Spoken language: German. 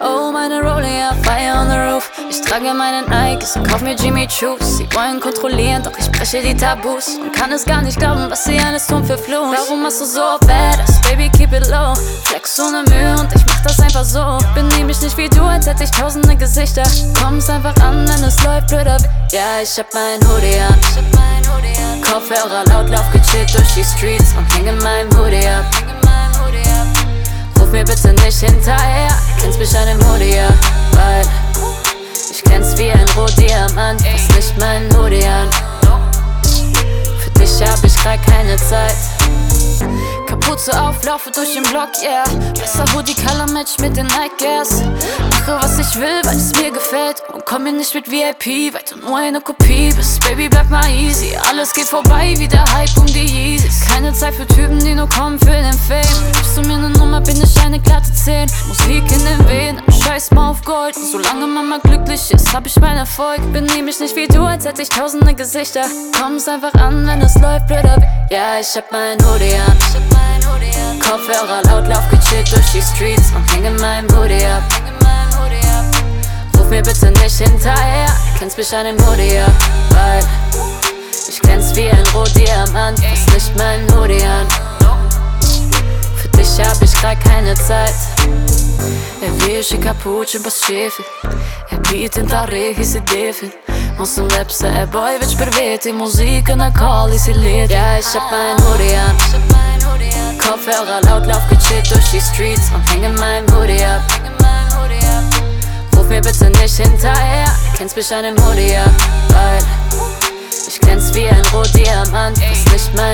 meine Rollie Fire on the Roof. Ich trage meine Nikes und kauf mir Jimmy Choos. Sie wollen kontrollieren, doch ich breche die Tabus. Und kann es gar nicht glauben, was sie alles tun für Fluch. Warum machst du so badass? Baby, keep it low. Flex ohne Mühe und ich mach das einfach so. Benehm mich nicht wie du, als hätte ich tausende Gesichter. Komm's einfach an, wenn es läuft, blöder. Ja, ich hab mein Hoodie an. Kopfhörer laut, lauf gechillt durch die Streets und häng in meinem Hoodie ab. Mir bitte nicht hinterher, kennst mich an dem Hoodie weil ich glänz wie ein Rohdiamant, fass nicht meinen Hoodie an. Für dich hab ich grad keine Zeit. Kapuze auf, laufe durch den Block, yeah. Besser Hoodie Color Match mit den Nike Airs. Mache was ich will, weil es mir gefällt. Und komm mir nicht mit VIP, weil du nur eine Kopie bist. Baby, bleib mal easy. Alles geht vorbei wie der Hype um die Yeezys. Keine Zeit für Typen, die nur kommen für den Fame. Glatte 10. Musik in den Venen, scheiß mal auf Gold. Solange Mama glücklich ist, hab ich meinen Erfolg. Benehm mich nicht wie du, als hätte ich tausende Gesichter. Komm's einfach an, wenn es läuft, blöder. Ja, ich hab mein Hoodie an. Kopfhörer laut, lauf gechillt durch die Streets und häng in meinem Hoodie ab. Ruf mir bitte nicht hinterher, kennst mich an dem Hoodie ab, weil ich glänz wie ein Rohdiamant, fass nicht meinen Hoodie an. Grad keine Zeit. Er vixe capuchin pa shefit E bitin ta rehi si defin Mos në lep se e boj veç për veti Muzikën e kalli si let Ja, ich hab mein Hoodie an. Kopfhörer laut, lauf gechillt durch die Streets. Und häng in meinem Hoodie ab. Ruf mir bitte nicht hinterher, kennst mich an dem Hoodie ab, weil ich glänz wie ein Rohdiamant, fass nicht meinen